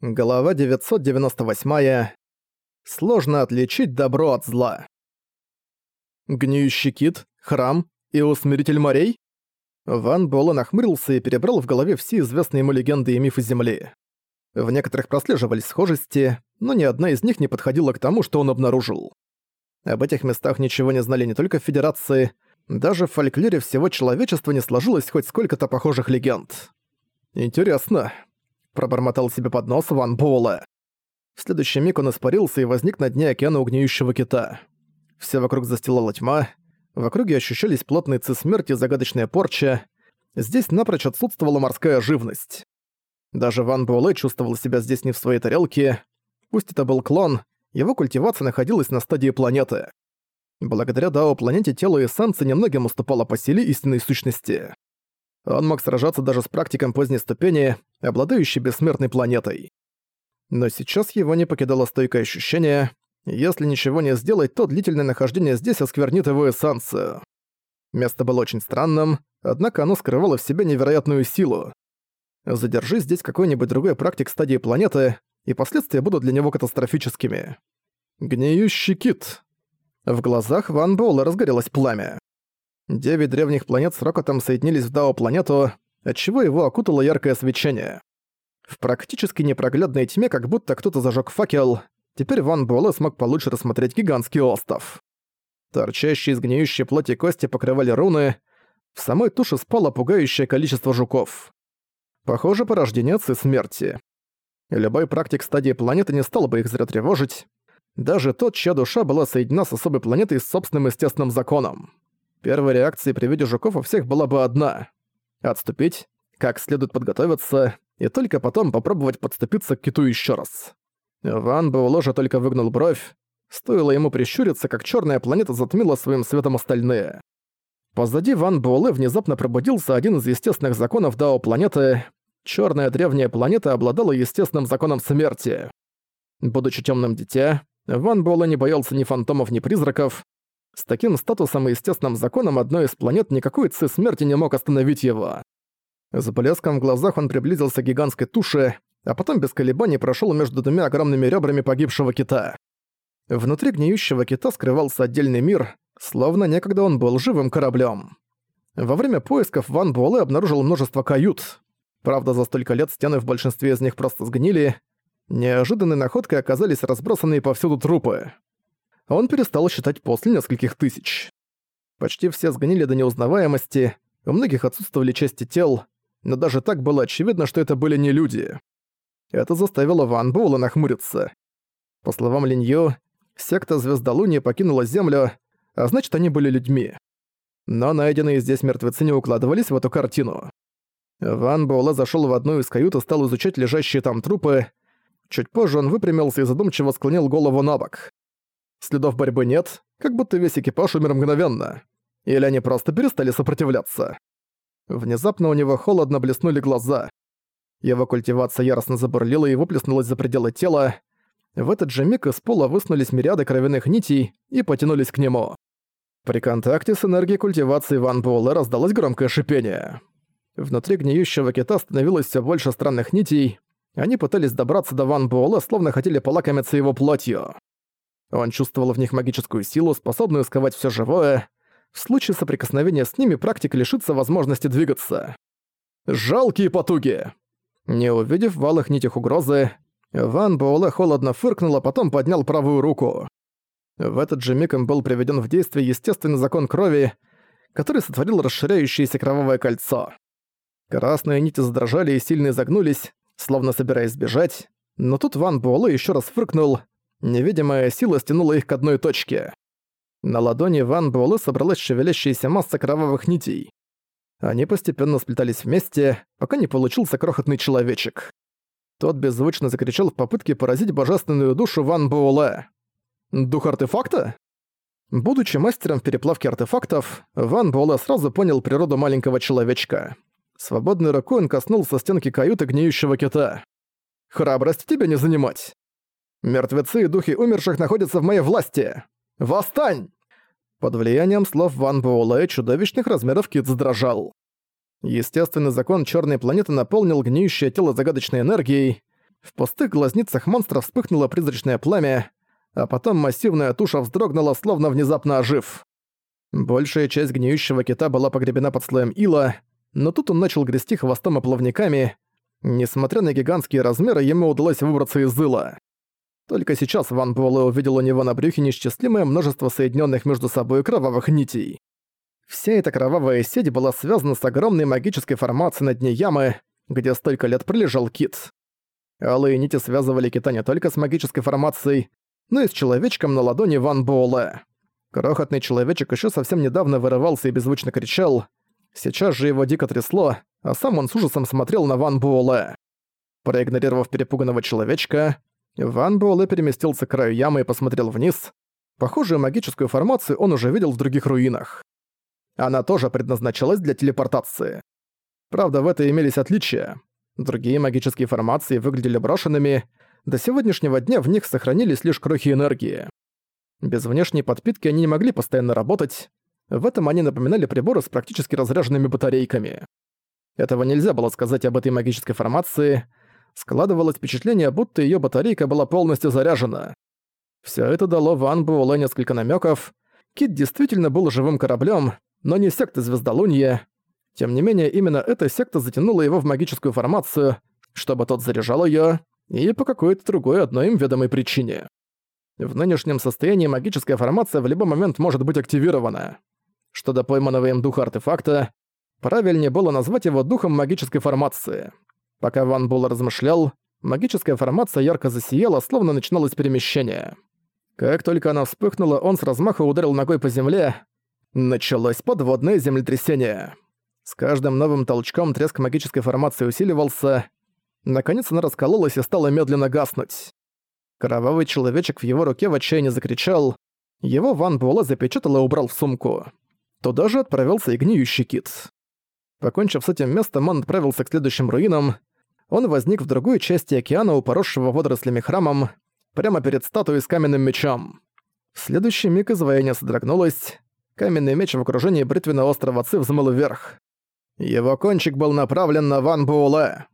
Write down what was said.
Глава 998. Сложно отличить добро от зла. Гниющий кит, храм и усмиритель морей? Ван Буэлэ нахмурился и перебрал в голове все известные ему легенды и мифы Земли. В некоторых прослеживались схожести, но ни одна из них не подходила к тому, что он обнаружил. Об этих местах ничего не знали не только в Федерации, даже в фольклоре всего человечества не сложилось хоть сколько-то похожих легенд. Интересно, пробормотал себе под нос Ван Буэлэ. В следующий миг он испарился и возник на дне океана угниющего кита. Все вокруг застилала тьма, в округе ощущались плотные ци смерти и загадочная порча. Здесь напрочь отсутствовала морская живность. Даже Ван Буэлэ чувствовал себя здесь не в своей тарелке. Пусть это был клон, его культивация находилась на стадии планеты. Благодаря Дао планете тело эссенции немногим уступало по силе истинной сущности. Он мог сражаться даже с практиком поздней ступени, обладающей бессмертной планетой. Но сейчас его не покидало стойкое ощущение, если ничего не сделать, то длительное нахождение здесь осквернит его эссенцию. Место было очень странным, однако оно скрывало в себе невероятную силу. Задержи здесь какой-нибудь другой практик стадии планеты, и последствия будут для него катастрофическими. Гниющий кит. В глазах Ван Боула разгорелось пламя. Девять древних планет с Рокотом соединились в Дао-планету, отчего его окутало яркое свечение. В практически непроглядной тьме как будто кто-то зажег факел, теперь Ван Буэлэ смог получше рассмотреть гигантский остров. Торчащие из гниющей плоти кости покрывали руны, в самой туше спало пугающее количество жуков. Похоже, порождение отцы смерти. Любой практик стадии планеты не стал бы их зря тревожить, даже тот, чья душа была соединена с особой планетой с собственным естественным законом. Первой реакцией при виде жуков у всех была бы одна — отступить, как следует подготовиться, и только потом попробовать подступиться к киту еще раз. Ван Буэлэ только выгнул бровь, стоило ему прищуриться, как черная планета затмила своим светом остальные. Позади Ван Буэлэ внезапно пробудился один из естественных законов Дао планеты. Черная древняя планета обладала естественным законом смерти. Будучи темным дитя, Ван Буэлэ не боялся ни фантомов, ни призраков, с таким статусом и естественным законом одной из планет никакой ци смерти не мог остановить его. С блеском в глазах он приблизился к гигантской туше, а потом без колебаний прошел между двумя огромными ребрами погибшего кита. Внутри гниющего кита скрывался отдельный мир, словно некогда он был живым кораблем. Во время поисков Ван Буэлэ обнаружил множество кают. Правда, за столько лет стены в большинстве из них просто сгнили. Неожиданной находкой оказались разбросанные повсюду трупы он перестал считать после нескольких тысяч. Почти все сгнили до неузнаваемости, у многих отсутствовали части тел, но даже так было очевидно, что это были не люди. Это заставило Ван Буэлла нахмуриться. По словам Линью, секта Звездолуния покинула Землю, а значит, они были людьми. Но найденные здесь мертвецы не укладывались в эту картину. Ван Буэлла зашёл в одну из кают и стал изучать лежащие там трупы. Чуть позже он выпрямился и задумчиво склонил голову на бок. Следов борьбы нет, как будто весь экипаж умер мгновенно. Или они просто перестали сопротивляться. Внезапно у него холодно блеснули глаза. Его культивация яростно забурлила и выплеснулась за пределы тела. В этот же миг из пола высунулись мириады кровяных нитей и потянулись к нему. При контакте с энергией культивации Ван Буэлэ раздалось громкое шипение. Внутри гниющего кита становилось все больше странных нитей. Они пытались добраться до Ван Буэлэ, словно хотели полакомиться его плотью. Он чувствовал в них магическую силу, способную сковать все живое. В случае соприкосновения с ними практик лишится возможности двигаться. Жалкие потуги! Не увидев в валых нитях угрозы, Ван Буэлэ холодно фыркнул, а потом поднял правую руку. В этот же миг им был приведен в действие естественный закон крови, который сотворил расширяющееся кровавое кольцо. Красные нити задрожали и сильно изогнулись, словно собираясь сбежать, но тут Ван Буэлэ еще раз фыркнул, Невидимая сила стянула их к одной точке. На ладони Ван Буэлэ собралась шевелящаяся масса кровавых нитей. Они постепенно сплетались вместе, пока не получился крохотный человечек. Тот беззвучно закричал в попытке поразить божественную душу Ван Буэлэ. «Дух артефакта?» Будучи мастером в переплавке артефактов, Ван Буэлэ сразу понял природу маленького человечка. Свободной рукой он коснулся стенки каюты гниющего кита. «Храбрость тебе не занимать!» Мертвецы и духи умерших находятся в моей власти! Восстань!» Под влиянием слов Ван Буэлэ чудовищных размеров кит задрожал. Естественный закон черной планеты наполнил гниющее тело загадочной энергией. В пустых глазницах монстра вспыхнуло призрачное пламя, а потом массивная туша вздрогнула, словно внезапно ожив. Большая часть гниющего кита была погребена под слоем ила, но тут он начал грести хвостом и плавниками. Несмотря на гигантские размеры, ему удалось выбраться из ила. Только сейчас Ван Буэлэ увидел у него на брюхе несчастливое множество соединенных между собой кровавых нитей. Вся эта кровавая сеть была связана с огромной магической формацией на дне ямы, где столько лет пролежал кит. Алые нити связывали кита не только с магической формацией, но и с человечком на ладони Ван Буэлэ. Крохотный человечек еще совсем недавно вырывался и беззвучно кричал. Сейчас же его дико трясло, а сам он с ужасом смотрел на Ван Буэлэ. Проигнорировав перепуганного человечка, Ван Буэлэ переместился к краю ямы и посмотрел вниз. Похожую магическую формацию он уже видел в других руинах. Она тоже предназначалась для телепортации. Правда, в этой имелись отличия. Другие магические формации выглядели брошенными, до сегодняшнего дня в них сохранились лишь крохи энергии. Без внешней подпитки они не могли постоянно работать, в этом они напоминали приборы с практически разряженными батарейками. Этого нельзя было сказать об этой магической формации, складывалось впечатление, будто её батарейка была полностью заряжена. Всё это дало Ван Буэлэ несколько намёков. Кит действительно был живым кораблём, но не секта Звездолунья. Тем не менее, именно эта секта затянула его в магическую формацию, чтобы тот заряжал её, и по какой-то другой одной им ведомой причине. В нынешнем состоянии магическая формация в любой момент может быть активирована. Что до пойманного им духа артефакта, правильнее было назвать его духом магической формации. Пока Ван Буll размышлял, магическая формация ярко засияла, словно начиналось перемещение. Как только она вспыхнула, он с размаха ударил ногой по земле. Началось подводное землетрясение. С каждым новым толчком треск магической формации усиливался. Наконец она раскололась и стала медленно гаснуть. Кровавый человечек в его руке в отчаянии закричал. Его Ван Буэлэ запечатал и убрал в сумку. Туда же отправился и гниющий кит. Покончив с этим местом, он отправился к следующим руинам, он возник в другой части океана у поросшего водорослями храмом, прямо перед статуей с каменным мечом. В следующий миг изваяние содрогнулось, каменный меч в окружении бритвенного острова Ци взмыл вверх. Его кончик был направлен на Ван Буэлэ.